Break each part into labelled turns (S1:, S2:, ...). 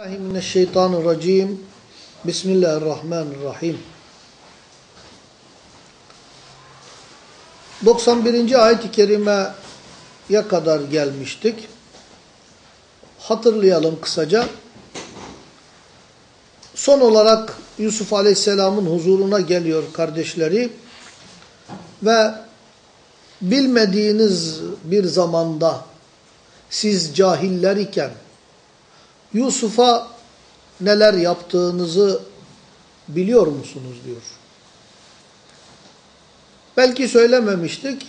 S1: Mineşşeytanirracim. Bismillahirrahmanirrahim. 91. ayet-i kerimeye kadar gelmiştik. Hatırlayalım kısaca. Son olarak Yusuf Aleyhisselam'ın huzuruna geliyor kardeşleri ve bilmediğiniz bir zamanda siz cahiller iken Yusuf'a neler yaptığınızı biliyor musunuz diyor. Belki söylememiştik.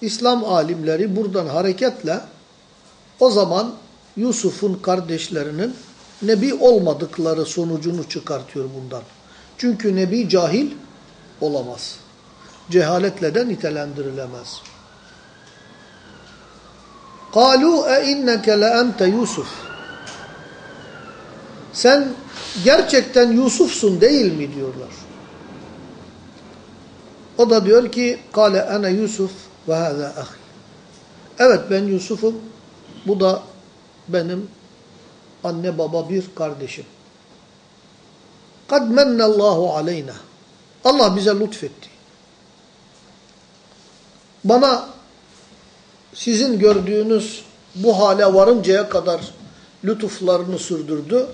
S1: İslam alimleri buradan hareketle o zaman Yusuf'un kardeşlerinin nebi olmadıkları sonucunu çıkartıyor bundan. Çünkü nebi cahil olamaz. Cehaletle de nitelendirilemez. قَالُوا اَاِنَّكَ لَاَنْتَ Yusuf sen gerçekten Yusuf'sun değil mi diyorlar. O da diyor ki kale ana Yusuf ve hâzâ ahi. Evet ben Yusuf'um. Bu da benim anne baba bir kardeşim. Kad mennallahu aleyna. Allah bize lütfetti. Bana sizin gördüğünüz bu hale varıncaya kadar lütuflarını sürdürdü.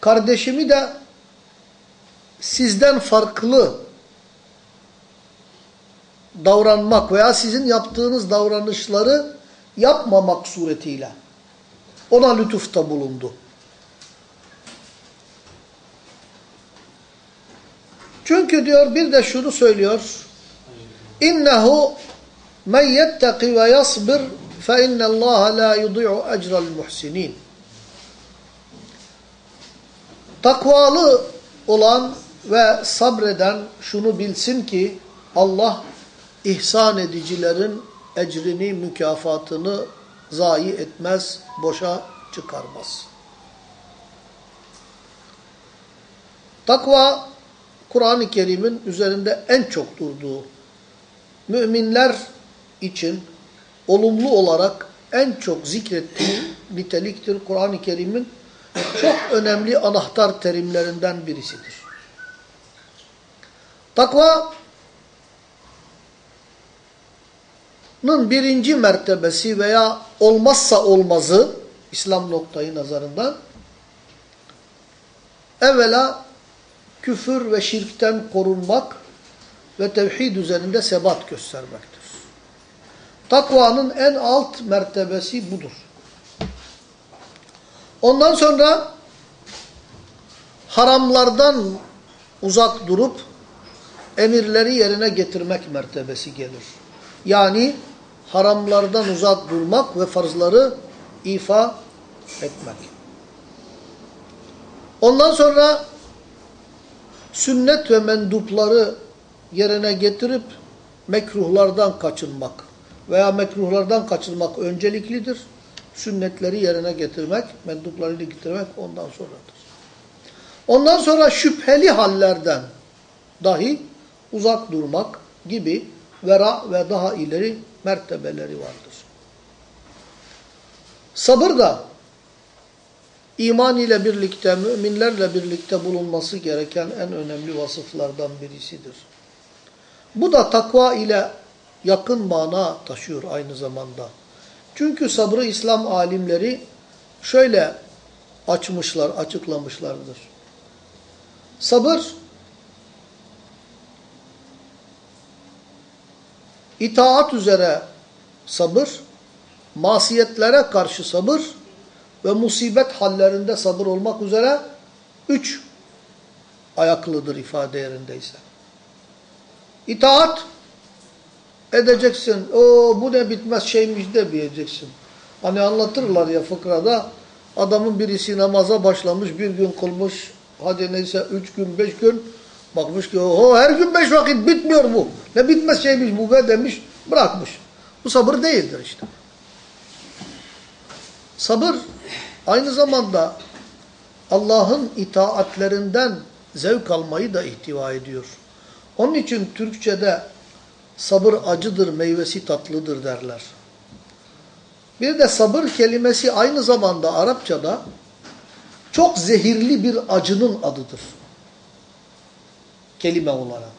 S1: Kardeşimi de sizden farklı davranmak veya sizin yaptığınız davranışları yapmamak suretiyle ona lütufta bulundu. Çünkü diyor bir de şunu söylüyor. İnnehu men yetteki ve yasbir fe innallaha la yudi'u ecra'l muhsinin. Takvalı olan ve sabreden şunu bilsin ki Allah ihsan edicilerin ecrini, mükafatını zayi etmez, boşa çıkarmaz. Takva, Kur'an-ı Kerim'in üzerinde en çok durduğu, müminler için olumlu olarak en çok zikrettiği niteliktir Kur'an-ı Kerim'in çok önemli anahtar terimlerinden birisidir. Takvanın birinci mertebesi veya olmazsa olmazı İslam noktayı nazarından evvela küfür ve şirkten korunmak ve tevhid üzerinde sebat göstermektir. Takvanın en alt mertebesi budur. Ondan sonra haramlardan uzak durup emirleri yerine getirmek mertebesi gelir. Yani haramlardan uzak durmak ve farzları ifa etmek. Ondan sonra sünnet ve mendupları yerine getirip mekruhlardan kaçınmak veya mekruhlardan kaçınmak önceliklidir sünnetleri yerine getirmek, menduplarını getirmek ondan sonradır. Ondan sonra şüpheli hallerden dahi uzak durmak gibi vera ve daha ileri mertebeleri vardır. Sabır da iman ile birlikte, müminlerle birlikte bulunması gereken en önemli vasıflardan birisidir. Bu da takva ile yakın mana taşıyor aynı zamanda. Çünkü sabrı İslam alimleri şöyle açmışlar, açıklamışlardır. Sabır, itaat üzere sabır, masiyetlere karşı sabır ve musibet hallerinde sabır olmak üzere üç ayaklıdır ifade yerindeyse. İtaat, edeceksin. O bu ne bitmez şeymiş de diyeceksin. Hani anlatırlar ya fıkrada adamın birisi namaza başlamış bir gün kılmış hadi neyse üç gün beş gün bakmış ki o her gün beş vakit bitmiyor bu. Ne bitmez şeymiş bu be demiş bırakmış. Bu sabır değildir işte. Sabır aynı zamanda Allah'ın itaatlerinden zevk almayı da ihtiva ediyor. Onun için Türkçe'de sabır acıdır, meyvesi tatlıdır derler. Bir de sabır kelimesi aynı zamanda Arapçada çok zehirli bir acının adıdır. Kelime olarak.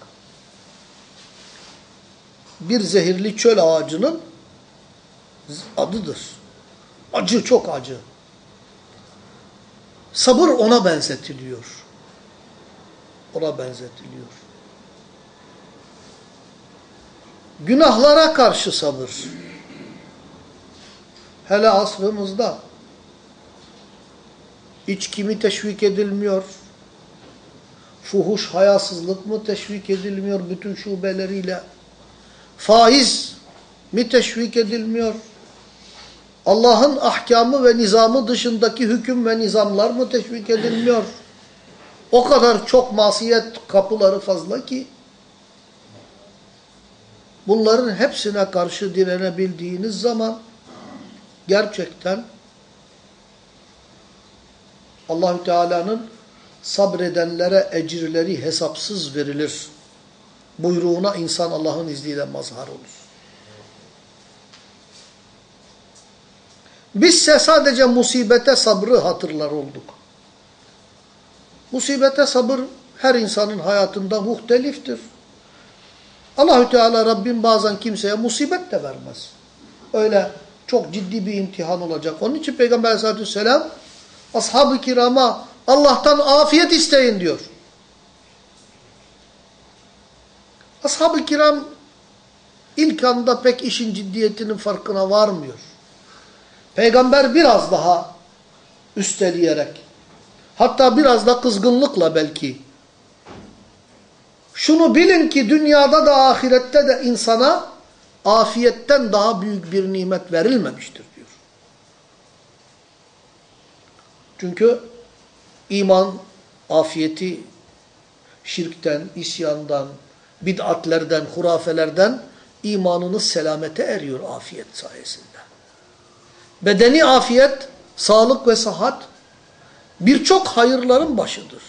S1: Bir zehirli çöl ağacının adıdır. Acı, çok acı. Sabır ona benzetiliyor. Ona benzetiliyor. Günahlara karşı sabır. Hele asrımızda içki mi teşvik edilmiyor? Fuhuş, hayasızlık mı teşvik edilmiyor bütün şubeleriyle? Faiz mi teşvik edilmiyor? Allah'ın ahkamı ve nizamı dışındaki hüküm ve nizamlar mı teşvik edilmiyor? O kadar çok masiyet kapıları fazla ki bunların hepsine karşı direnebildiğiniz zaman gerçekten Allahü Teala'nın sabredenlere ecirleri hesapsız verilir. Buyruğuna insan Allah'ın izniyle mazhar olur. Bizse sadece musibete sabrı hatırlar olduk. Musibete sabır her insanın hayatında muhteliftir. Allahü Teala Rabbim bazen kimseye musibet de vermez. Öyle çok ciddi bir imtihan olacak. Onun için Peygamber aleyhissalatü vesselam ashab-ı kirama Allah'tan afiyet isteyin diyor. Ashab-ı kiram ilk anda pek işin ciddiyetinin farkına varmıyor. Peygamber biraz daha üsteleyerek, hatta biraz da kızgınlıkla belki, şunu bilin ki dünyada da ahirette de insana afiyetten daha büyük bir nimet verilmemiştir diyor. Çünkü iman, afiyeti şirkten, isyandan, bid'atlerden, hurafelerden imanınız selamete eriyor afiyet sayesinde. Bedeni afiyet, sağlık ve sahat birçok hayırların başıdır.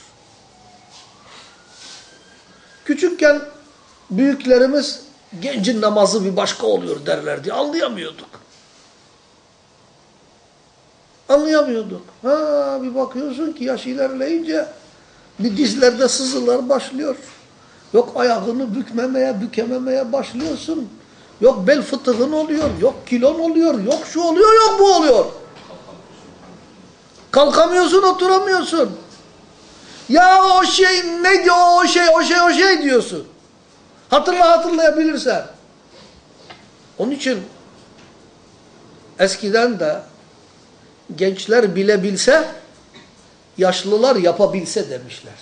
S1: Küçükken büyüklerimiz gencin namazı bir başka oluyor derlerdi. Anlayamıyorduk. Anlayamıyorduk. Ha bir bakıyorsun ki yaş ilerleyince bir dizlerde sızılar başlıyor. Yok ayağını bükmemeye, bükememeye başlıyorsun. Yok bel fıtığın oluyor, yok kilon oluyor, yok şu oluyor, yok bu oluyor. Kalkamıyorsun, oturamıyorsun. Ya o şey ne diyor o şey, o şey, o şey diyorsun. Hatırla hatırlayabilirsen. Onun için eskiden de gençler bilebilse, yaşlılar yapabilse demişler.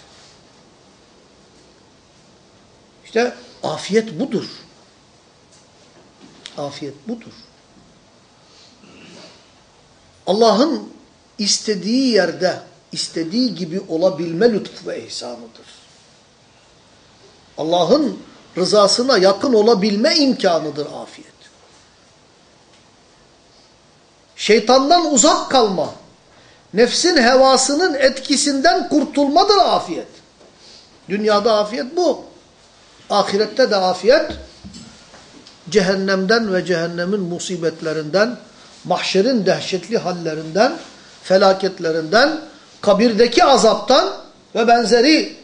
S1: İşte afiyet budur. Afiyet budur. Allah'ın istediği yerde, istediği gibi olabilme lütfu ve ihsanıdır. Allah'ın rızasına yakın olabilme imkanıdır afiyet. Şeytandan uzak kalma, nefsin hevasının etkisinden kurtulmadır afiyet. Dünyada afiyet bu. Ahirette de afiyet cehennemden ve cehennemin musibetlerinden, mahşerin dehşetli hallerinden, felaketlerinden, kabirdeki azaptan ve benzeri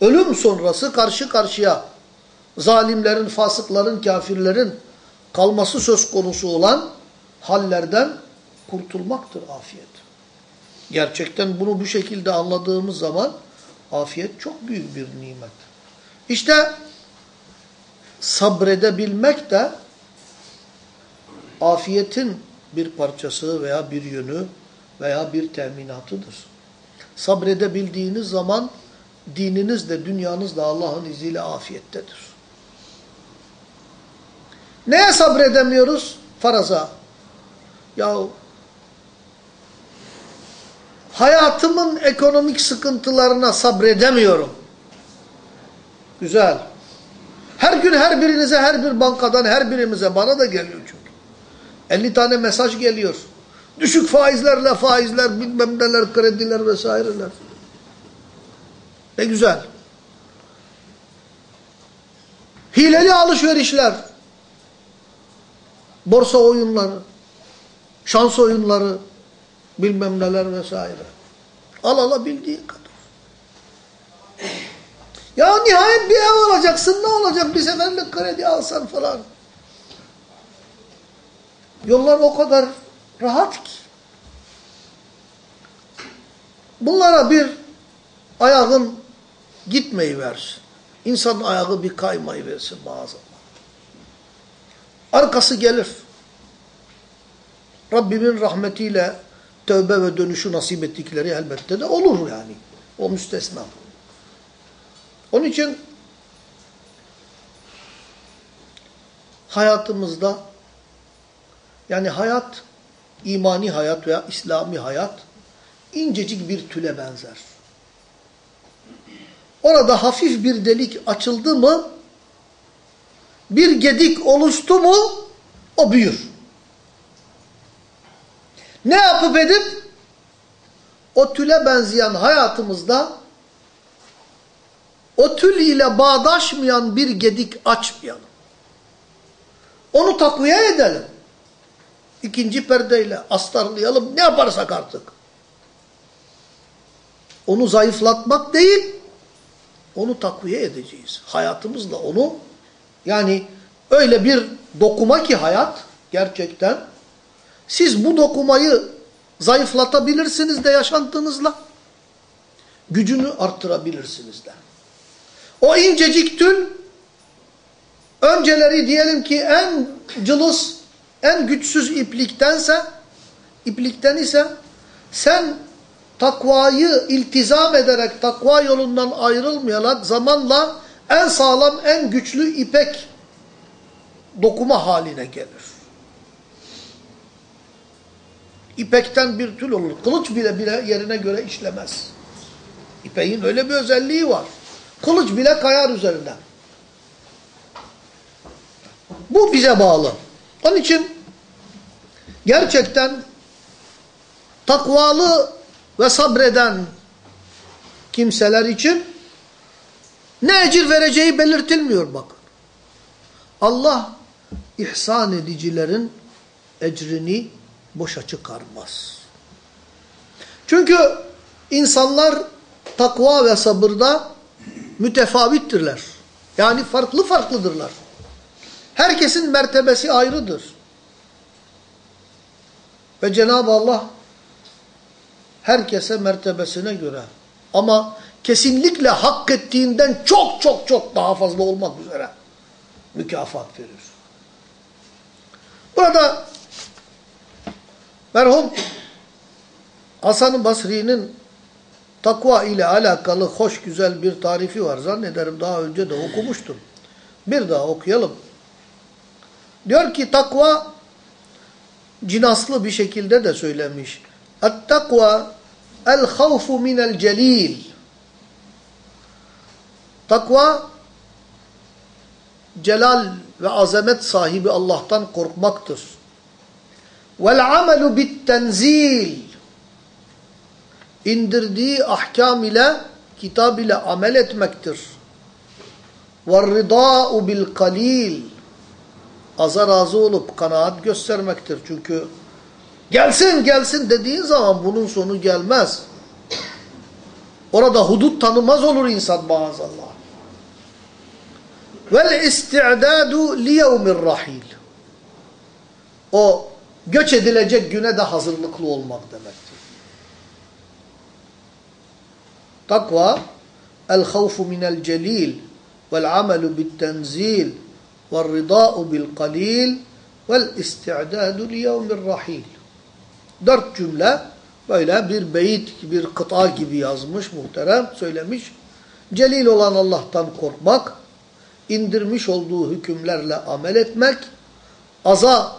S1: ölüm sonrası karşı karşıya zalimlerin, fasıkların, kafirlerin kalması söz konusu olan hallerden kurtulmaktır afiyet. Gerçekten bunu bu şekilde anladığımız zaman afiyet çok büyük bir nimet. İşte sabredebilmek de afiyetin bir parçası veya bir yönü veya bir teminatıdır. Sabredebildiğiniz zaman dininiz de dünyanız da Allah'ın izniyle afiyettedir. Neye sabredemiyoruz? Faraza. Yahu hayatımın ekonomik sıkıntılarına sabredemiyorum. Güzel. Her gün her birinize, her bir bankadan, her birimize, bana da geliyor çünkü. 50 tane mesaj geliyor. Düşük faizlerle faizler, bilmem neler, krediler vesaireler. Ne güzel. Hileli alışverişler. Borsa oyunları. Şans oyunları. Bilmem neler vesaire. Al alabildiğin kadar. Ya nihayet bir ev alacaksın ne olacak bir seferlik kredi alsan falan. Yollar o kadar rahat ki. Bunlara bir ayağın gitmeyi versin. İnsanın ayağı bir kaymayı versin bazen. Arkası gelir. Rabbimin rahmetiyle tövbe ve dönüşü nasip ettikleri elbette de olur yani. O müstesna. Onun için hayatımızda yani hayat, imani hayat veya İslami hayat incecik bir tüle benzer. Orada hafif bir delik açıldı mı, bir gedik oluştu mu, o büyür. Ne yapıp edip, o tüle benzeyen hayatımızda, o tül ile bağdaşmayan bir gedik açmayalım. Onu takviye edelim. İkinci perdeyle astarlayalım, ne yaparsak artık. Onu zayıflatmak değil, onu takviye edeceğiz. Hayatımızla onu yani öyle bir dokuma ki hayat gerçekten siz bu dokumayı zayıflatabilirsiniz de yaşantınızla. Gücünü arttırabilirsiniz de. O incecik tül önceleri diyelim ki en cılız, en güçsüz ipliktense iplikten ise sen takvayı iltizam ederek takva yolundan ayrılmayarak zamanla en sağlam, en güçlü ipek dokuma haline gelir. İpekten bir tül olur. Kılıç bile bile yerine göre işlemez. İpeğin öyle bir özelliği var. Kılıç bile kayar üzerinden. Bu bize bağlı. Onun için gerçekten takvalı ve sabreden kimseler için ne ecir vereceği belirtilmiyor bak. Allah ihsan edicilerin ecrini boşa çıkarmaz. Çünkü insanlar takva ve sabırda mütefavittirler. Yani farklı farklıdırlar. Herkesin mertebesi ayrıdır. Ve Cenab-ı Allah herkese mertebesine göre ama kesinlikle hak ettiğinden çok çok çok daha fazla olmak üzere mükafat verir. Burada merhum Hasan-ı Basri'nin takva ile alakalı hoş güzel bir tarifi var. Zannederim daha önce de okumuştum. Bir daha okuyalım. Diyor ki takva cinaslı bir şekilde de söylemiş. Et-takva el-havfu minel celil. Takva celal ve azamet sahibi Allah'tan korkmaktır. Vel amelu bit tenzil. İndirdiği ahkam ile, kitab ile amel etmektir. Ve ridâ'u bil kalil. Aza razı olup kanaat göstermektir. Çünkü gelsin gelsin dediğin zaman bunun sonu gelmez. Orada hudut tanımaz olur insan maazallah. Vel isti'dadu li rahil. O göç edilecek güne de hazırlıklı olmak demektir. Takva el havfu minel celil vel amelu bit tenzil vel isti'dadu li yevmir rahil. Dört cümle böyle bir beyit, bir kıta gibi yazmış muhterem söylemiş. Celil olan Allah'tan korkmak, indirmiş olduğu hükümlerle amel etmek, aza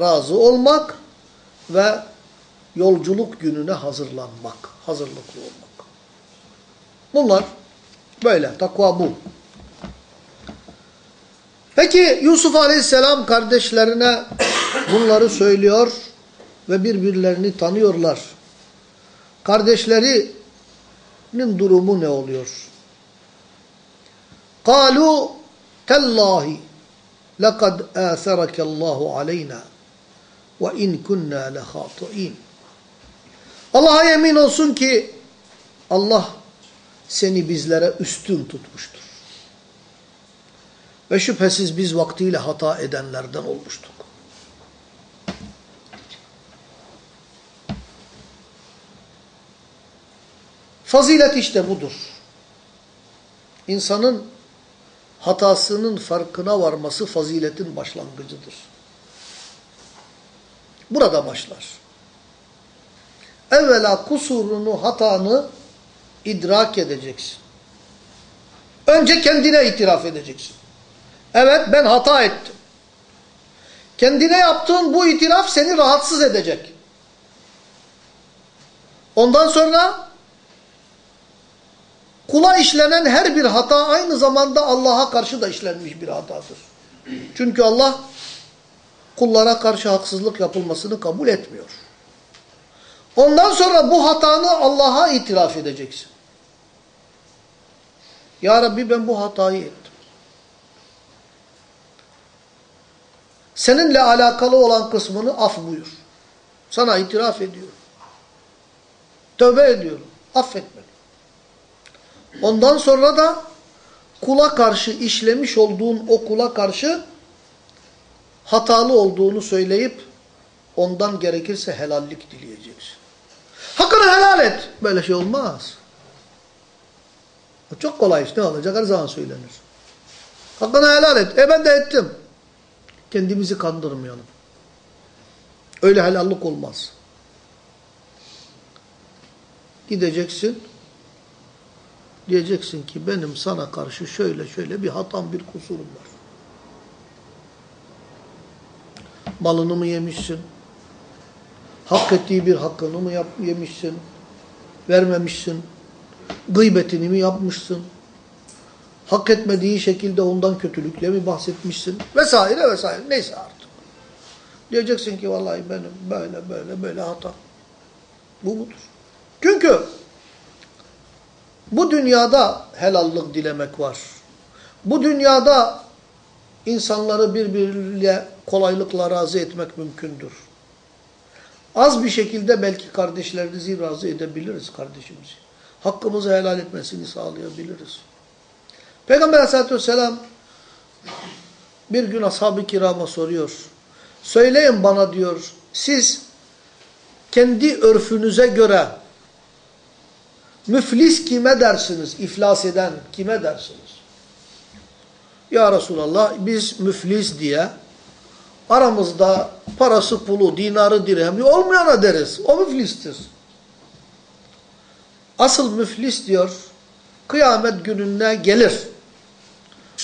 S1: razı olmak ve yolculuk gününe hazırlanmak, hazırlıklı olmak. Bunlar böyle, takva bu. Peki Yusuf Aleyhisselam kardeşlerine bunları söylüyor ve birbirlerini tanıyorlar. Kardeşlerinin durumu ne oluyor? قالوا تالله لقد آثرك الله علينا وإن كنا لخاطئين Allah'a yemin olsun ki Allah seni bizlere üstün tutmuştur. Ve şüphesiz biz vaktiyle hata edenlerden olmuştuk. Fazilet işte budur. İnsanın hatasının farkına varması faziletin başlangıcıdır. Burada başlar. Evvela kusurunu, hatanı idrak edeceksin. Önce kendine itiraf edeceksin. Evet ben hata ettim. Kendine yaptığın bu itiraf seni rahatsız edecek. Ondan sonra kula işlenen her bir hata aynı zamanda Allah'a karşı da işlenmiş bir hatadır. Çünkü Allah kullara karşı haksızlık yapılmasını kabul etmiyor. Ondan sonra bu hatanı Allah'a itiraf edeceksin. Ya Rabbi ben bu hatayı ettim. Seninle alakalı olan kısmını af buyur. Sana itiraf ediyorum. Tövbe ediyorum. Affet. Ondan sonra da kula karşı işlemiş olduğun o kula karşı hatalı olduğunu söyleyip ondan gerekirse helallik dileyeceksin. Hakkını helal et. Böyle şey olmaz. Çok kolay iş. Ne olacak? Her zaman söylenir. Hakkını helal et. E ben de ettim. Kendimizi kandırmayalım. Öyle helallik olmaz. Gideceksin. Diyeceksin ki benim sana karşı şöyle şöyle bir hatam bir kusurum var. Malını mı yemişsin? Hak ettiği bir hakkını mı yap, yemişsin? Vermemişsin? Gıybetini mi yapmışsın? Hak etmediği şekilde ondan kötülükle mi bahsetmişsin? Vesaire vesaire. Neyse artık. Diyeceksin ki vallahi benim böyle böyle böyle hata. Bu budur. Çünkü bu dünyada helallik dilemek var. Bu dünyada insanları birbiriyle kolaylıkla razı etmek mümkündür. Az bir şekilde belki kardeşlerinizi razı edebiliriz kardeşimizi. Hakkımızı helal etmesini sağlayabiliriz. Peygamber aleyhissalatü vesselam bir gün ashab-ı kirama soruyor. Söyleyin bana diyor, siz kendi örfünüze göre müflis kime dersiniz? İflas eden kime dersiniz? Ya Resulallah biz müflis diye aramızda parası pulu, dinarı, dirhemi olmayana deriz. O müflistir. Asıl müflis diyor, kıyamet gününe gelir.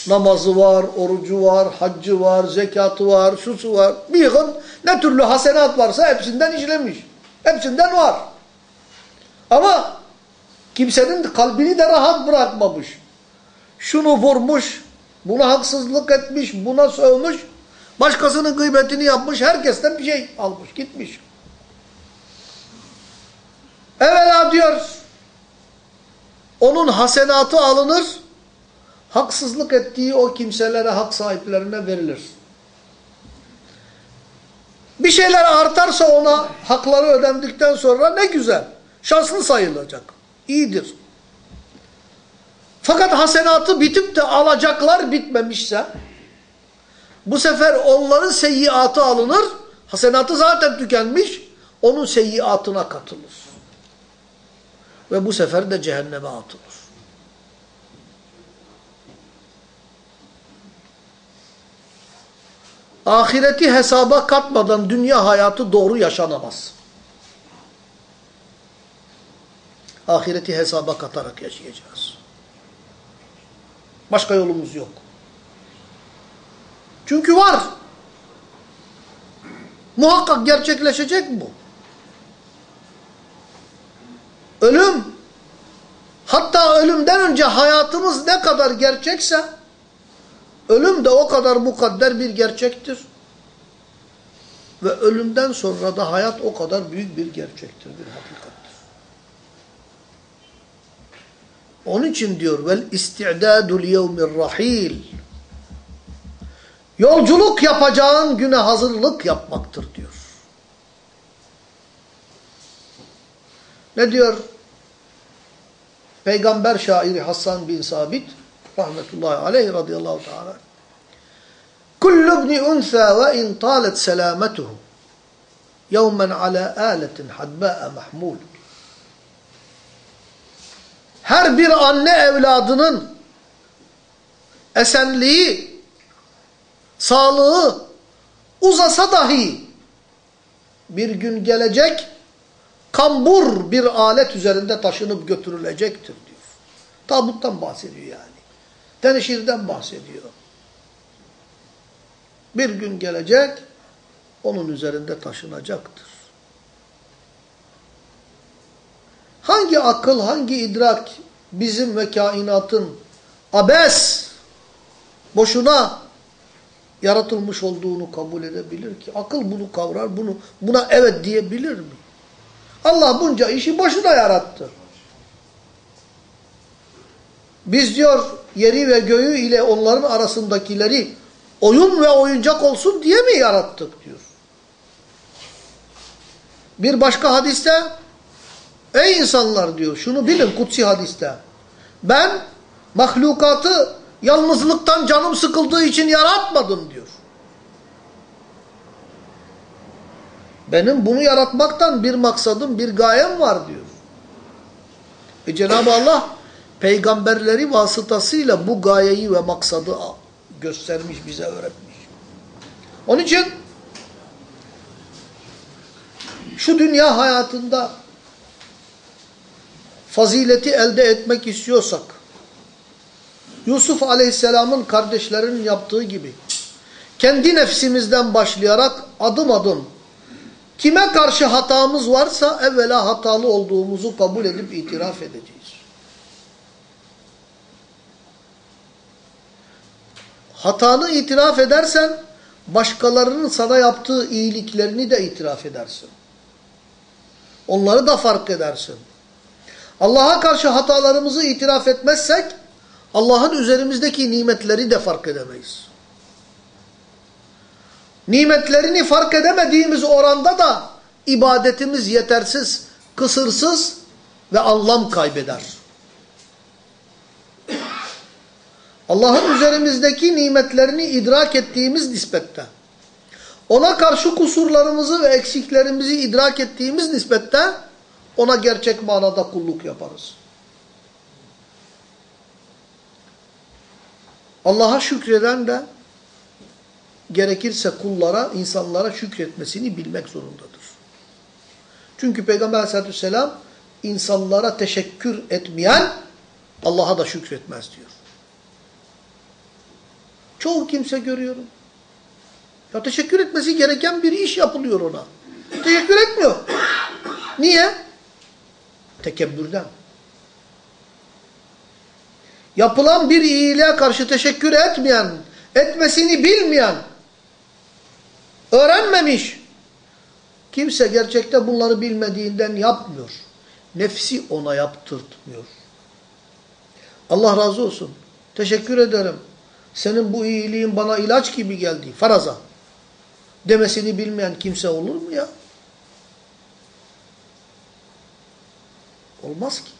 S1: Namazı var, orucu var, haccı var, zekatı var, şusu var. Bir yığın ne türlü hasenat varsa hepsinden işlemiş. Hepsinden var. Ama kimsenin kalbini de rahat bırakmamış. Şunu vurmuş, buna haksızlık etmiş, buna sövmüş, başkasının gıybetini yapmış, herkesten bir şey almış, gitmiş. Evvela diyor, onun hasenatı alınır, haksızlık ettiği o kimselere, hak sahiplerine verilir. Bir şeyler artarsa ona hakları ödendikten sonra ne güzel. Şanslı sayılacak. İyidir. Fakat hasenatı bitip de alacaklar bitmemişse bu sefer onların seyyiatı alınır. Hasenatı zaten tükenmiş. Onun seyyiatına katılır. Ve bu sefer de cehenneme atılır. Ahireti hesaba katmadan dünya hayatı doğru yaşanamaz. Ahireti hesaba katarak yaşayacağız. Başka yolumuz yok. Çünkü var. Muhakkak gerçekleşecek bu. Ölüm, hatta ölümden önce hayatımız ne kadar gerçekse, ölüm de o kadar mukadder bir gerçektir. Ve ölümden sonra da hayat o kadar büyük bir gerçektir, bir hakikattir. Onun için diyor, vel isti'dadul yevmir rahil. Yolculuk yapacağın güne hazırlık yapmaktır diyor. Ne diyor? peygamber şairi Hasan bin Sabit rahmetullahi aleyh radıyallahu teala Kullu ibni unsa ve in talet selametuhu yevmen ala aletin hadba'a mahmul Her bir anne evladının esenliği, sağlığı uzasa dahi bir gün gelecek kambur bir alet üzerinde taşınıp götürülecektir diyor. Tabuttan bahsediyor yani. Teneşirden bahsediyor. Bir gün gelecek onun üzerinde taşınacaktır. Hangi akıl, hangi idrak bizim ve kainatın abes, boşuna yaratılmış olduğunu kabul edebilir ki? Akıl bunu kavrar, bunu buna evet diyebilir mi? Allah bunca işi boşuna yarattı. Biz diyor yeri ve göğü ile onların arasındakileri oyun ve oyuncak olsun diye mi yarattık diyor. Bir başka hadiste ey insanlar diyor şunu bilin kutsi hadiste ben mahlukatı yalnızlıktan canım sıkıldığı için yaratmadım diyor. Benim bunu yaratmaktan bir maksadım, bir gayem var diyor. E Cenab-ı Allah peygamberleri vasıtasıyla bu gayeyi ve maksadı göstermiş, bize öğretmiş. Onun için şu dünya hayatında fazileti elde etmek istiyorsak, Yusuf Aleyhisselam'ın kardeşlerinin yaptığı gibi, kendi nefsimizden başlayarak adım adım, kime karşı hatamız varsa evvela hatalı olduğumuzu kabul edip itiraf edeceğiz. Hatanı itiraf edersen, başkalarının sana yaptığı iyiliklerini de itiraf edersin. Onları da fark edersin. Allah'a karşı hatalarımızı itiraf etmezsek, Allah'ın üzerimizdeki nimetleri de fark edemeyiz. Nimetlerini fark edemediğimiz oranda da ibadetimiz yetersiz, kısırsız ve anlam kaybeder. Allah'ın üzerimizdeki nimetlerini idrak ettiğimiz nispette, ona karşı kusurlarımızı ve eksiklerimizi idrak ettiğimiz nispette, ona gerçek manada kulluk yaparız. Allah'a şükreden de gerekirse kullara, insanlara şükretmesini bilmek zorundadır. Çünkü Peygamber aleyhissalatü vesselam insanlara teşekkür etmeyen Allah'a da şükretmez diyor. Çoğu kimse görüyorum. Ya teşekkür etmesi gereken bir iş yapılıyor ona. Teşekkür etmiyor. Niye? Tekebbürden. Yapılan bir iyiliğe karşı teşekkür etmeyen, etmesini bilmeyen, öğrenmemiş, kimse gerçekte bunları bilmediğinden yapmıyor. Nefsi ona yaptırtmıyor. Allah razı olsun. Teşekkür ederim. Senin bu iyiliğin bana ilaç gibi geldi. Faraza. Demesini bilmeyen kimse olur mu ya? Olmaz ki.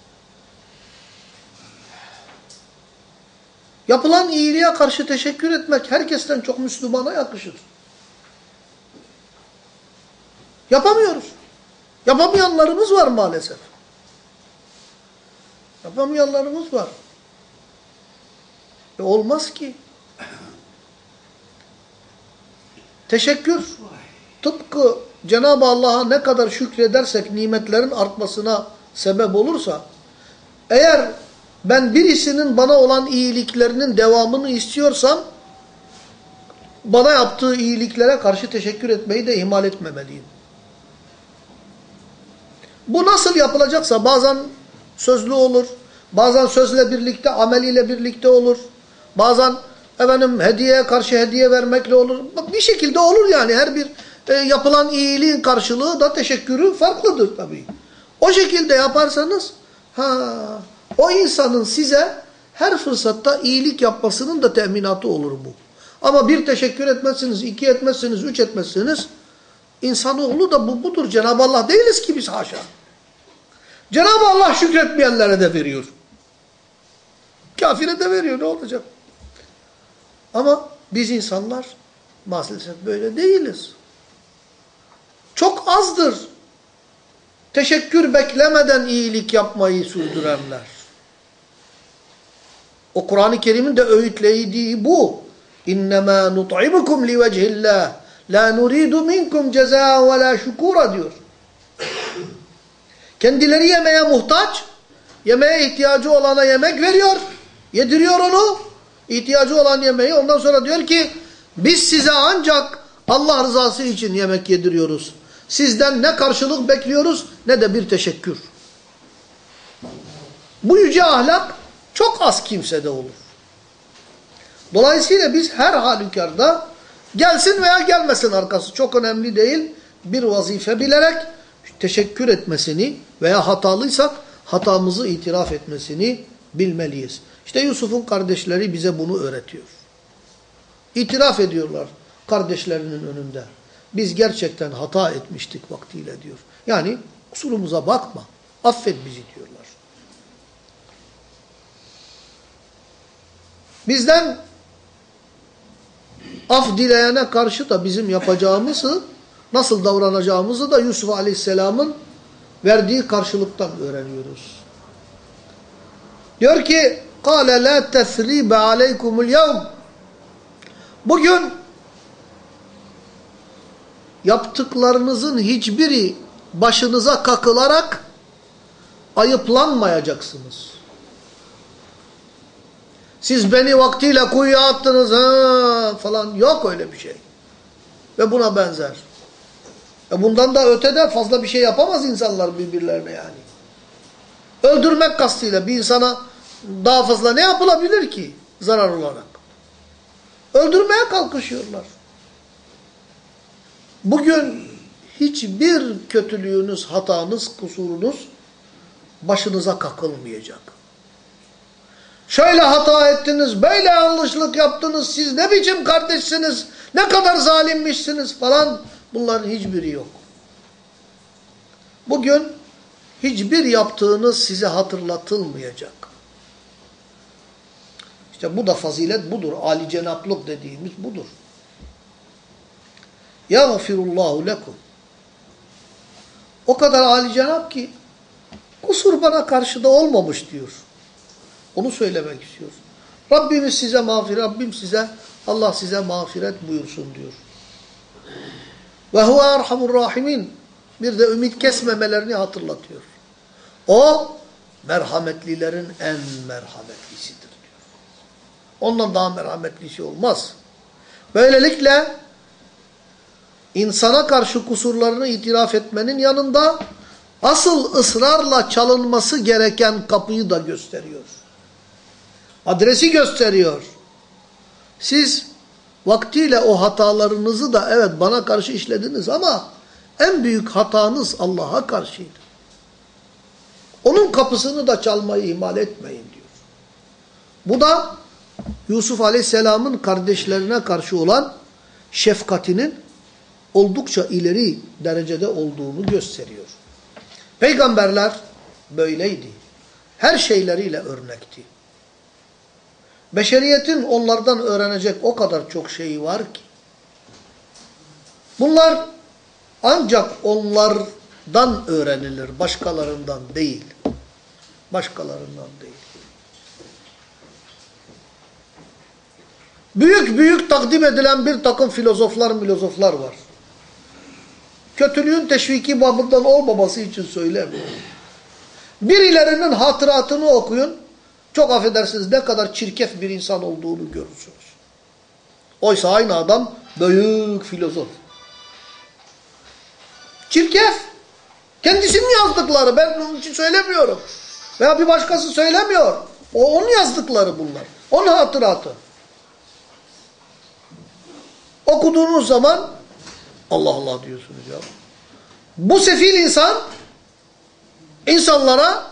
S1: Yapılan iyiliğe karşı teşekkür etmek herkesten çok Müslümana yakışır. Yapamıyoruz. Yapamayanlarımız var maalesef. Yapamayanlarımız var. E olmaz ki. Teşekkür tıpkı Cenab-ı Allah'a ne kadar şükredersek nimetlerin artmasına sebep olursa eğer ben birisinin bana olan iyiliklerinin devamını istiyorsam bana yaptığı iyiliklere karşı teşekkür etmeyi de ihmal etmemeliyim. Bu nasıl yapılacaksa bazen sözlü olur, bazen sözle birlikte, ameliyle birlikte olur. Bazen efendim hediyeye karşı hediye vermekle olur. Bir şekilde olur yani her bir e, yapılan iyiliğin karşılığı da teşekkürü farklıdır tabii. O şekilde yaparsanız ha o insanın size her fırsatta iyilik yapmasının da teminatı olur bu. Ama bir teşekkür etmezsiniz, iki etmezsiniz, üç etmezsiniz. İnsanoğlu da bu budur. Cenab-ı Allah değiliz ki biz haşa. Cenab-ı Allah şükretmeyenlere de veriyor. Kafire de veriyor ne olacak? Ama biz insanlar maalesef böyle değiliz. Çok azdır. Teşekkür beklemeden iyilik yapmayı sürdürenler. O Kur'an-ı Kerim'in de öğütlediği bu. İnnemâ nut'imukum livecihillâh. La nuridu minkum cezâ ve la şükûra diyor. Kendileri yemeğe muhtaç, yemeğe ihtiyacı olana yemek veriyor, yediriyor onu, ihtiyacı olan yemeği. Ondan sonra diyor ki, biz size ancak Allah rızası için yemek yediriyoruz. Sizden ne karşılık bekliyoruz ne de bir teşekkür. Bu yüce ahlak çok az kimsede olur. Dolayısıyla biz her halükarda gelsin veya gelmesin arkası çok önemli değil. Bir vazife bilerek teşekkür etmesini veya hatalıysak hatamızı itiraf etmesini bilmeliyiz. İşte Yusuf'un kardeşleri bize bunu öğretiyor. İtiraf ediyorlar kardeşlerinin önünde. Biz gerçekten hata etmiştik vaktiyle diyor. Yani kusurumuza bakma, affet bizi diyorlar. Bizden af dileyene karşı da bizim yapacağımızı, nasıl davranacağımızı da Yusuf Aleyhisselam'ın verdiği karşılıktan öğreniyoruz. Diyor ki, Kale la tesribe aleykumul yevm. Bugün yaptıklarınızın hiçbiri başınıza kakılarak ayıplanmayacaksınız. Siz beni vaktiyle kuyuya attınız ha falan. Yok öyle bir şey. Ve buna benzer. E bundan da ötede fazla bir şey yapamaz insanlar birbirlerine yani. Öldürmek kastıyla bir insana daha fazla ne yapılabilir ki zarar olarak? Öldürmeye kalkışıyorlar. Bugün hiçbir kötülüğünüz, hatanız, kusurunuz başınıza kakılmayacak. Şöyle hata ettiniz, böyle yanlışlık yaptınız, siz ne biçim kardeşsiniz, ne kadar zalimmişsiniz falan bunların hiçbiri yok. Bugün hiçbir yaptığınız size hatırlatılmayacak. İşte bu da fazilet budur. Ali cenaplık dediğimiz budur. Yağfirullahu lekum. O kadar Ali cenap ki kusur bana karşıda olmamış diyor. Onu söylemek istiyor. Rabbimiz size mağfiret, Rabbim size, Allah size mağfiret buyursun diyor. Ve huve erhamur rahimin. Bir de ümit kesmemelerini hatırlatıyor. O merhametlilerin en merhametlisidir. Ondan daha merhametlisi olmaz. Böylelikle insana karşı kusurlarını itiraf etmenin yanında asıl ısrarla çalınması gereken kapıyı da gösteriyor. Adresi gösteriyor. Siz vaktiyle o hatalarınızı da evet bana karşı işlediniz ama en büyük hatanız Allah'a karşıydı. Onun kapısını da çalmayı ihmal etmeyin diyor. Bu da Yusuf Aleyhisselam'ın kardeşlerine karşı olan şefkatinin oldukça ileri derecede olduğunu gösteriyor. Peygamberler böyleydi. Her şeyleriyle örnekti. Beşeriyetin onlardan öğrenecek o kadar çok şeyi var ki. Bunlar ancak onlardan öğrenilir, başkalarından değil. Başkalarından değil. Büyük büyük takdim edilen bir takım filozoflar, filozoflar var. Kötülüğün teşviki babından olmaması için söylemiyorum. Birilerinin hatıratını okuyun. Çok affedersiniz ne kadar çirkef bir insan olduğunu görürsünüz. Oysa aynı adam büyük filozof. Çirkef. Kendisinin yazdıkları. Ben onun için söylemiyorum. Veya bir başkası söylemiyor. O onun yazdıkları bunlar. Onun hatıratı. Okuduğunuz zaman Allah Allah diyorsunuz ya. Bu sefil insan insanlara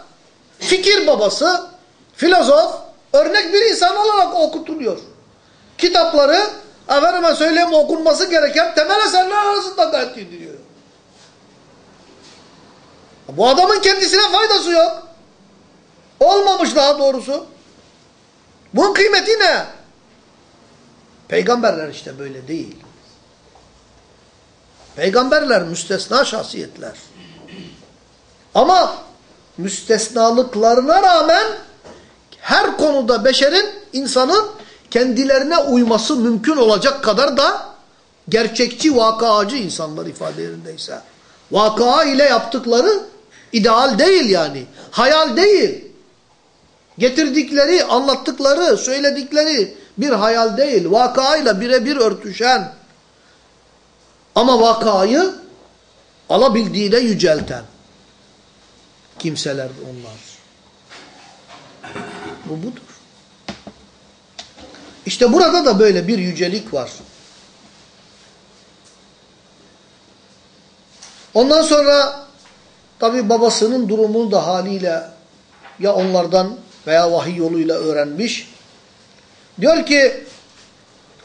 S1: fikir babası, filozof, örnek bir insan olarak okutuluyor. Kitapları efendime söyleyeyim okunması gereken temel eserler arasında dert ediliyor. Bu adamın kendisine faydası yok. Olmamış daha doğrusu. Bunun kıymeti ne? Peygamberler işte böyle değil. Peygamberler müstesna şahsiyetler. Ama müstesnalıklarına rağmen her konuda beşerin, insanın kendilerine uyması mümkün olacak kadar da gerçekçi, vakacı insanlar ifade yerindeyse. Vaka ile yaptıkları ideal değil yani. Hayal değil. Getirdikleri, anlattıkları, söyledikleri bir hayal değil. Vakayla birebir örtüşen ama vakayı alabildiğine yücelten kimseler onlar. Bu budur. İşte burada da böyle bir yücelik var. Ondan sonra tabi babasının durumunu da haliyle ya onlardan veya vahiy yoluyla öğrenmiş. Diyor ki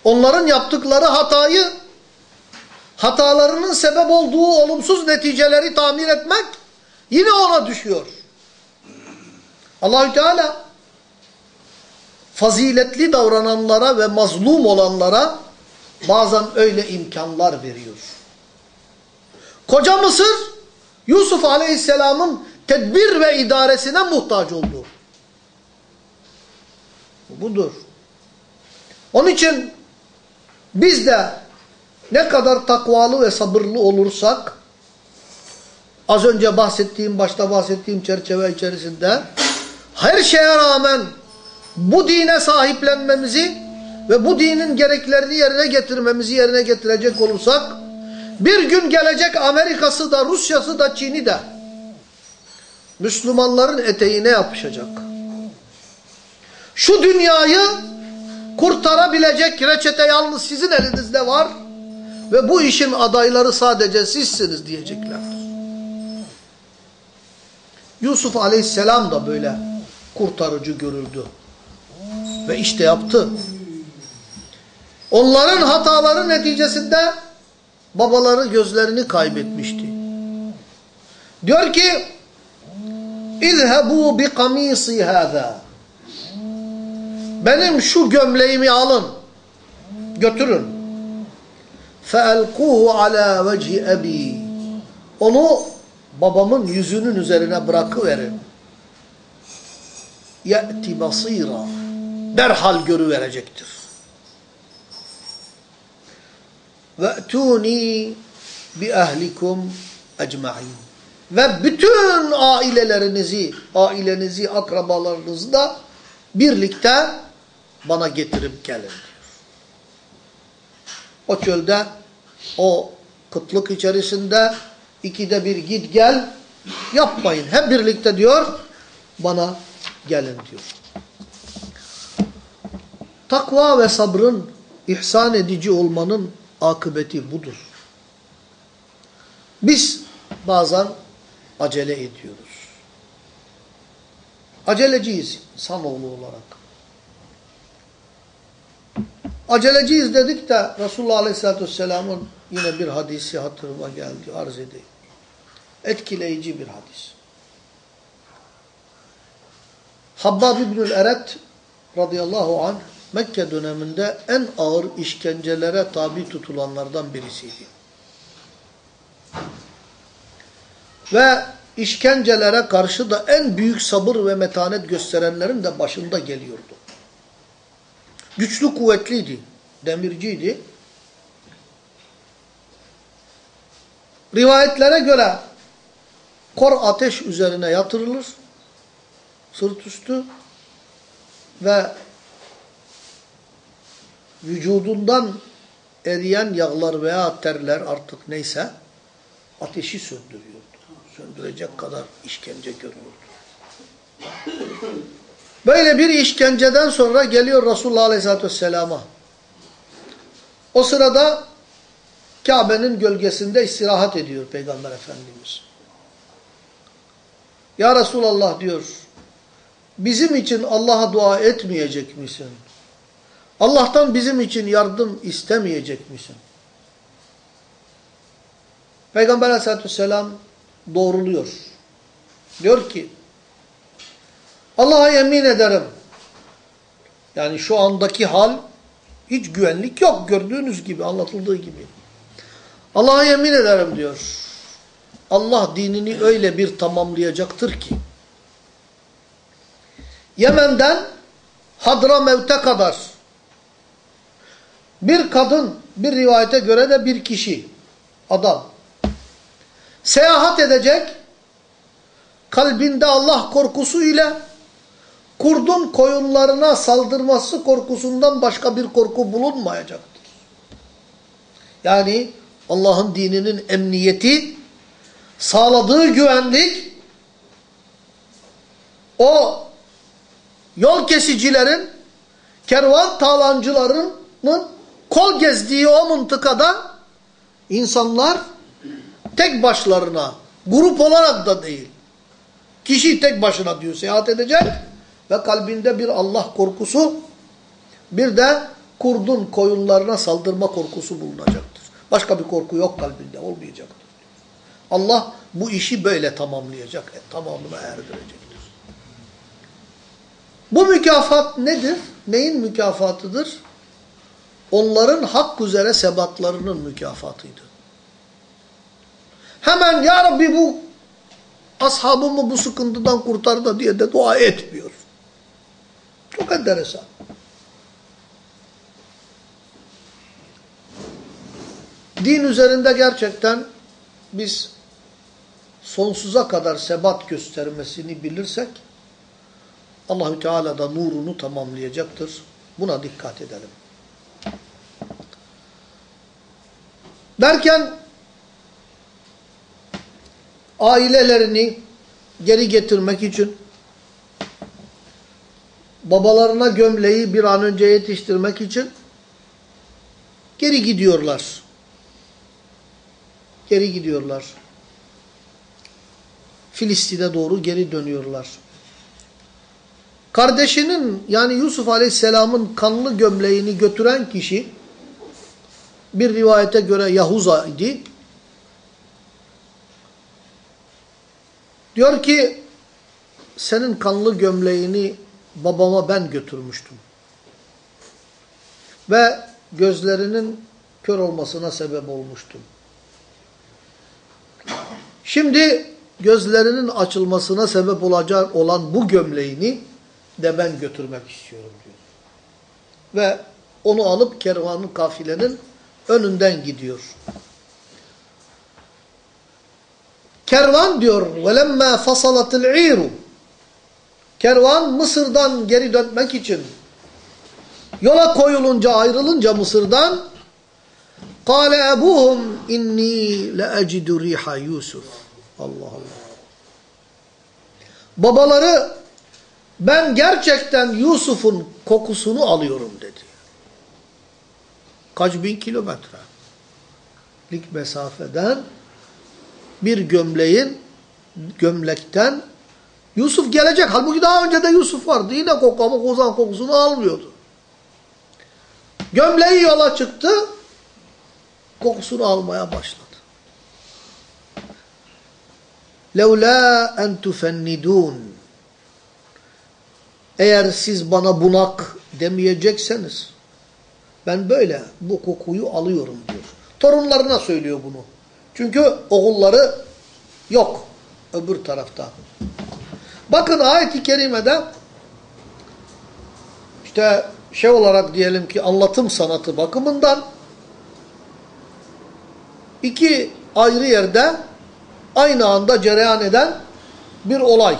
S1: onların yaptıkları hatayı hatalarının sebep olduğu olumsuz neticeleri tamir etmek yine ona düşüyor. Allahü Teala faziletli davrananlara ve mazlum olanlara bazen öyle imkanlar veriyor. Koca Mısır Yusuf Aleyhisselam'ın tedbir ve idaresine muhtaç oldu. Budur. Onun için biz de ne kadar takvalı ve sabırlı olursak az önce bahsettiğim, başta bahsettiğim çerçeve içerisinde her şeye rağmen bu dine sahiplenmemizi ve bu dinin gereklerini yerine getirmemizi yerine getirecek olursak bir gün gelecek Amerika'sı da Rusya'sı da Çin'i de Müslümanların eteğine yapışacak. Şu dünyayı kurtarabilecek reçete yalnız sizin elinizde var ve bu işin adayları sadece sizsiniz diyeceklerdir. Yusuf aleyhisselam da böyle kurtarıcı görüldü. Ve işte yaptı. Onların hataları neticesinde babaları gözlerini kaybetmişti. Diyor ki اِذْهَبُوا بِقَمِيصِ هَذَا Benim şu gömleğimi alın. Götürün. فَاَلْقُوهُ عَلَى وَجْهِ اَب۪ي Onu babamın yüzünün üzerine bırakıverin. يَأْتِ بَصِيرًا Derhal görüverecektir. وَأْتُونِي بِأَهْلِكُمْ اَجْمَعِينَ Ve bütün ailelerinizi, ailenizi, akrabalarınızı da birlikte bana getirip gelin diyor. O çölde, o kıtlık içerisinde ikide bir git gel yapmayın. Hep birlikte diyor, bana gelin diyor. Takva ve sabrın, ihsan edici olmanın akıbeti budur. Biz bazen acele ediyoruz. Aceleciyiz insanoğlu olarak. Aceleciyiz dedik de Resulullah Aleyhisselatü Vesselam'ın yine bir hadisi hatırıma geldi, arz edeyim. Etkileyici bir hadis. Habbab İbnül Eret radıyallahu anh Mekke döneminde en ağır işkencelere tabi tutulanlardan birisiydi. Ve işkencelere karşı da en büyük sabır ve metanet gösterenlerin de başında geliyordu. Güçlü kuvvetliydi, demirciydi. Rivayetlere göre kor ateş üzerine yatırılır, sırt üstü ve vücudundan eriyen yağlar veya terler artık neyse ateşi söndürüyordu. Söndürecek kadar işkence görüyordu. Böyle bir işkenceden sonra geliyor Resulullah Aleyhisselatü Vesselam'a. O sırada Kabe'nin gölgesinde istirahat ediyor Peygamber Efendimiz. Ya Resulallah diyor, bizim için Allah'a dua etmeyecek misin? Allah'tan bizim için yardım istemeyecek misin? Peygamber aleyhissalatü vesselam doğruluyor. Diyor ki Allah'a yemin ederim Yani şu andaki hal hiç güvenlik yok gördüğünüz gibi anlatıldığı gibi. Allah'a yemin ederim diyor. Allah dinini öyle bir tamamlayacaktır ki Yemen'den Hadramevt'e kadar bir kadın bir rivayete göre de bir kişi adam seyahat edecek kalbinde Allah korkusu ile kurdun koyunlarına saldırması korkusundan başka bir korku bulunmayacaktır. Yani Allah'ın dininin emniyeti, sağladığı güvenlik, o yol kesicilerin, kervan talancılarının kol gezdiği o mıntıkada insanlar tek başlarına, grup olarak da değil, kişi tek başına diyor seyahat edecek ve kalbinde bir Allah korkusu, bir de kurdun koyunlarına saldırma korkusu bulunacaktır. Başka bir korku yok kalbinde, olmayacaktır. Allah bu işi böyle tamamlayacak, e, tamamına erdirecektir. Bu mükafat nedir? Neyin mükafatıdır? Onların hak üzere sebatlarının mükafatıydı. Hemen Ya Rabbi bu ashabımı bu sıkıntıdan kurtar da diye de dua etmiyor. Çok enteresan. Din üzerinde gerçekten biz sonsuza kadar sebat göstermesini bilirsek Allahü Teala da nurunu tamamlayacaktır. Buna dikkat edelim. Derken ailelerini geri getirmek için babalarına gömleği bir an önce yetiştirmek için geri gidiyorlar. Geri gidiyorlar. Filistin'e doğru geri dönüyorlar. Kardeşinin yani Yusuf Aleyhisselam'ın kanlı gömleğini götüren kişi bir rivayete göre Yahuza idi. Diyor ki senin kanlı gömleğini babama ben götürmüştüm. Ve gözlerinin kör olmasına sebep olmuştum. Şimdi gözlerinin açılmasına sebep olacak olan bu gömleğini de ben götürmek istiyorum diyor. Ve onu alıp kervanın kafilenin önünden gidiyor. Kervan diyor وَلَمَّا فَصَلَتِ الْعِيرُ Kervan Mısır'dan geri dönmek için yola koyulunca ayrılınca Mısır'dan Kale ebuhum inni leecidu riha Yusuf. Allah Allah. Babaları ben gerçekten Yusuf'un kokusunu alıyorum dedi. Kaç bin kilometrelik mesafeden bir gömleğin gömlekten Yusuf gelecek. Halbuki daha önce de Yusuf vardı. Yine koku ama kozan kokusunu almıyordu. Gömleği yola çıktı. Kokusunu almaya başladı. لَوْلَا اَنْ تُفَنِّدُونَ Eğer siz bana bunak demeyecekseniz ben böyle bu kokuyu alıyorum diyor. Torunlarına söylüyor bunu. Çünkü oğulları yok öbür tarafta. Bakın ayet-i kerimede işte şey olarak diyelim ki anlatım sanatı bakımından iki ayrı yerde aynı anda cereyan eden bir olay.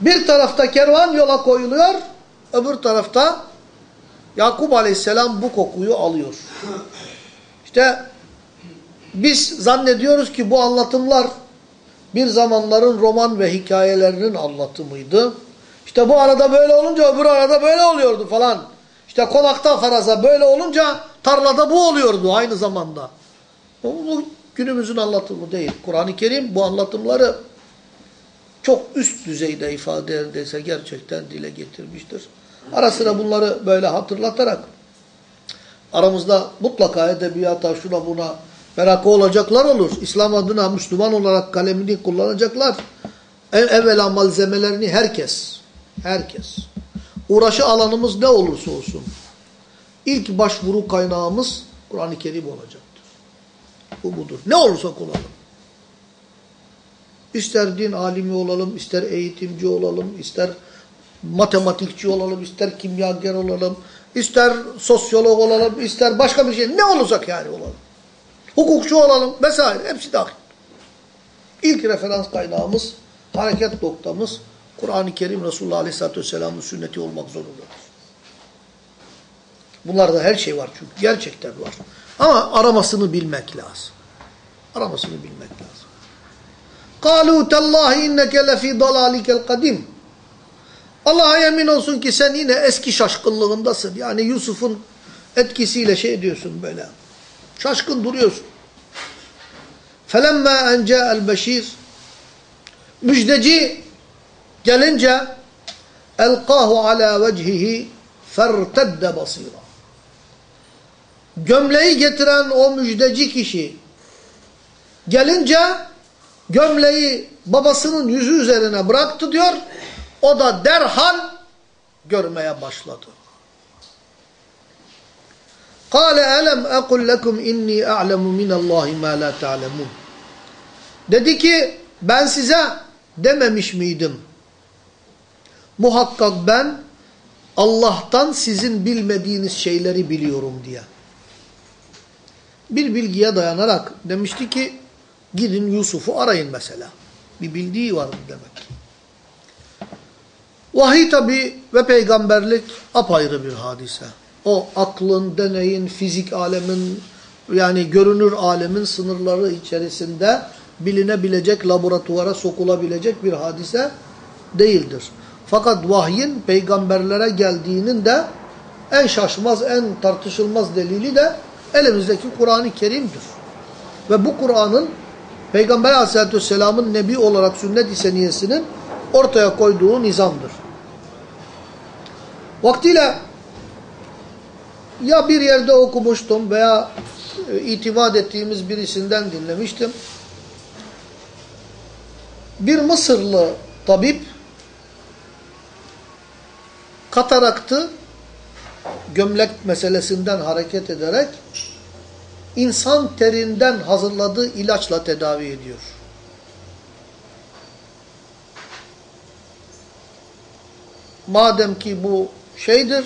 S1: Bir tarafta kervan yola koyuluyor, öbür tarafta Yakup aleyhisselam bu kokuyu alıyor. İşte biz zannediyoruz ki bu anlatımlar bir zamanların roman ve hikayelerinin anlatımıydı. İşte bu arada böyle olunca öbür arada böyle oluyordu falan. İşte konakta faraza böyle olunca tarlada bu oluyordu aynı zamanda. Bu günümüzün anlatımı değil. Kur'an-ı Kerim bu anlatımları çok üst düzeyde ifade ederse gerçekten dile getirmiştir. Ara bunları böyle hatırlatarak aramızda mutlaka edebiyata şuna buna merakı olacaklar olur. İslam adına Müslüman olarak kalemini kullanacaklar. En evvela malzemelerini herkes, herkes uğraşı alanımız ne olursa olsun ilk başvuru kaynağımız Kur'an-ı Kerim olacaktır. Bu budur. Ne olursak olalım. İster din alimi olalım, ister eğitimci olalım, ister matematikçi olalım, ister kimyager olalım, ister sosyolog olalım, ister başka bir şey. Ne olacak yani olalım Hukukçu olalım vesaire. Hepsi dahil. İlk referans kaynağımız, hareket noktamız Kur'an-ı Kerim Resulullah Aleyhisselatü Vesselam'ın sünneti olmak zorundadır. Bunlarda her şey var çünkü. Gerçekten var. Ama aramasını bilmek lazım. Aramasını bilmek lazım. قَالُوا تَاللّٰهِ اِنَّكَ لَف۪ي ضَلَالِكَ الْقَدِيمِ Allah'a yemin olsun ki sen yine eski şaşkınlığındasın. Yani Yusuf'un etkisiyle şey diyorsun böyle. Şaşkın duruyorsun. فَلَمَّا اَنْ جَاءَ الْبَش۪يرِ Müjdeci gelince elqahu ala vecihihi fertedde basira. Gömleği getiren o müjdeci kişi gelince gömleği babasının yüzü üzerine bıraktı diyor. O da derhal görmeye başladı. Kale elem ekul lekum inni a'lemu minallahi ma la ta'lemun. Dedi ki ben size dememiş miydim? Muhakkak ben Allah'tan sizin bilmediğiniz şeyleri biliyorum diye. Bir bilgiye dayanarak demişti ki gidin Yusuf'u arayın mesela. Bir bildiği var demek. Vahiy tabi ve peygamberlik apayrı bir hadise. O aklın, deneyin, fizik alemin yani görünür alemin sınırları içerisinde bilinebilecek, laboratuvara sokulabilecek bir hadise değildir. Fakat vahyin peygamberlere geldiğinin de en şaşmaz, en tartışılmaz delili de elimizdeki Kur'an-ı Kerim'dir. Ve bu Kur'an'ın Peygamber aleyhissalatü vesselamın nebi olarak sünnet-i seniyesinin ortaya koyduğu nizamdır. Vaktiyle ya bir yerde okumuştum veya e, itimat ettiğimiz birisinden dinlemiştim. Bir Mısırlı tabip kataraktı gömlek meselesinden hareket ederek insan terinden hazırladığı ilaçla tedavi ediyor. Madem ki bu şeydir,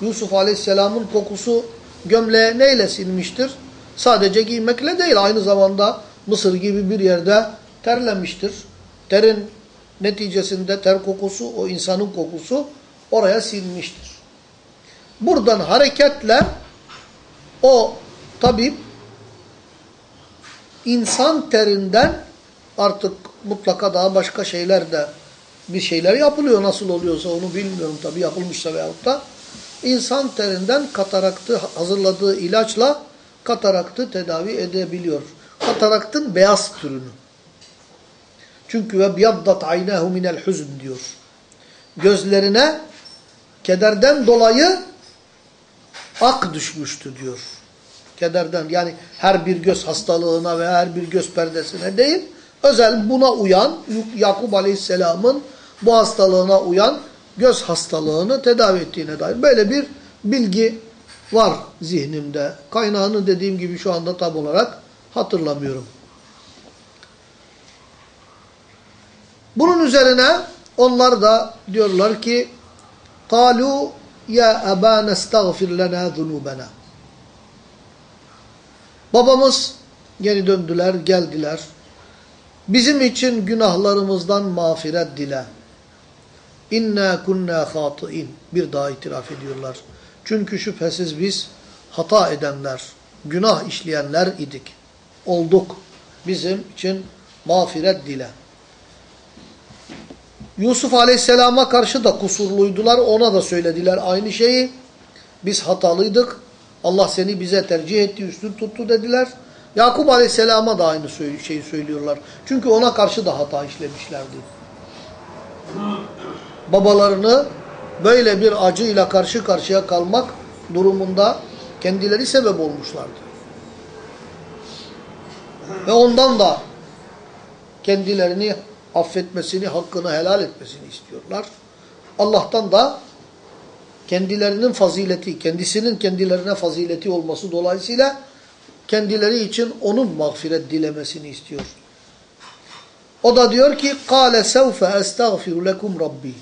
S1: Yusuf Aleyhisselam'ın kokusu gömleğe neyle silmiştir? Sadece giymekle değil, aynı zamanda Mısır gibi bir yerde terlemiştir. Terin neticesinde ter kokusu, o insanın kokusu oraya silmiştir. Buradan hareketle o tabip insan terinden artık mutlaka daha başka şeyler de bir şeyler yapılıyor. Nasıl oluyorsa onu bilmiyorum tabi yapılmışsa veyahut da. İnsan terinden kataraktı hazırladığı ilaçla kataraktı tedavi edebiliyor. Kataraktın beyaz türünü. Çünkü ve biyaddat aynahu minel huzn diyor. Gözlerine kederden dolayı ak düşmüştü diyor. Kederden yani her bir göz hastalığına ve her bir göz perdesine değil, özel buna uyan Yakup Aleyhisselam'ın bu hastalığına uyan göz hastalığını tedavi ettiğine dair böyle bir bilgi var zihnimde. Kaynağını dediğim gibi şu anda tam olarak hatırlamıyorum. Bunun üzerine onlar da diyorlar ki قَالُوا ya ebâne estağfir lenâ zunûbenâ. Babamız geri döndüler, geldiler. Bizim için günahlarımızdan mağfiret dile. İnna kunna hatıin. Bir daha itiraf ediyorlar. Çünkü şüphesiz biz hata edenler, günah işleyenler idik. Olduk. Bizim için mağfiret dile. Yusuf Aleyhisselam'a karşı da kusurluydular. Ona da söylediler aynı şeyi. Biz hatalıydık. Allah seni bize tercih etti, üstün tuttu dediler. Yakup Aleyhisselam'a da aynı şeyi söylüyorlar. Çünkü ona karşı da hata işlemişlerdi babalarını böyle bir acıyla karşı karşıya kalmak durumunda kendileri sebep olmuşlardı. Ve ondan da kendilerini affetmesini, hakkını helal etmesini istiyorlar. Allah'tan da kendilerinin fazileti, kendisinin kendilerine fazileti olması dolayısıyla kendileri için onun mağfiret dilemesini istiyor. O da diyor ki: "Kale sevfe estağfiru lekum rabbi."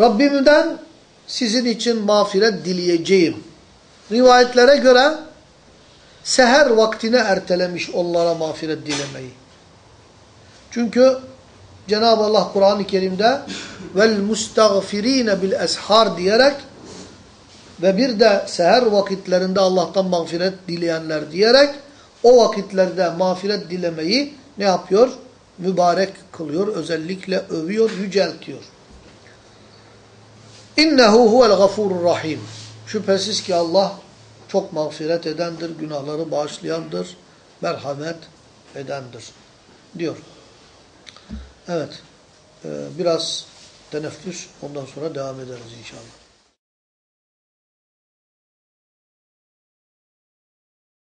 S1: Rabbimden sizin için mağfiret dileyeceğim. Rivayetlere göre seher vaktine ertelemiş onlara mağfiret dilemeyi. Çünkü Cenab-ı Allah Kur'an-ı Kerim'de vel mustagfirine bil eshar diyerek ve bir de seher vakitlerinde Allah'tan mağfiret dileyenler diyerek o vakitlerde mağfiret dilemeyi ne yapıyor? Mübarek kılıyor, özellikle övüyor, yüceltiyor. İnnehu huvel gafurur rahim. Şüphesiz ki Allah çok mağfiret edendir, günahları bağışlayandır, merhamet edendir diyor. Evet, biraz teneffüs ondan sonra devam ederiz inşallah.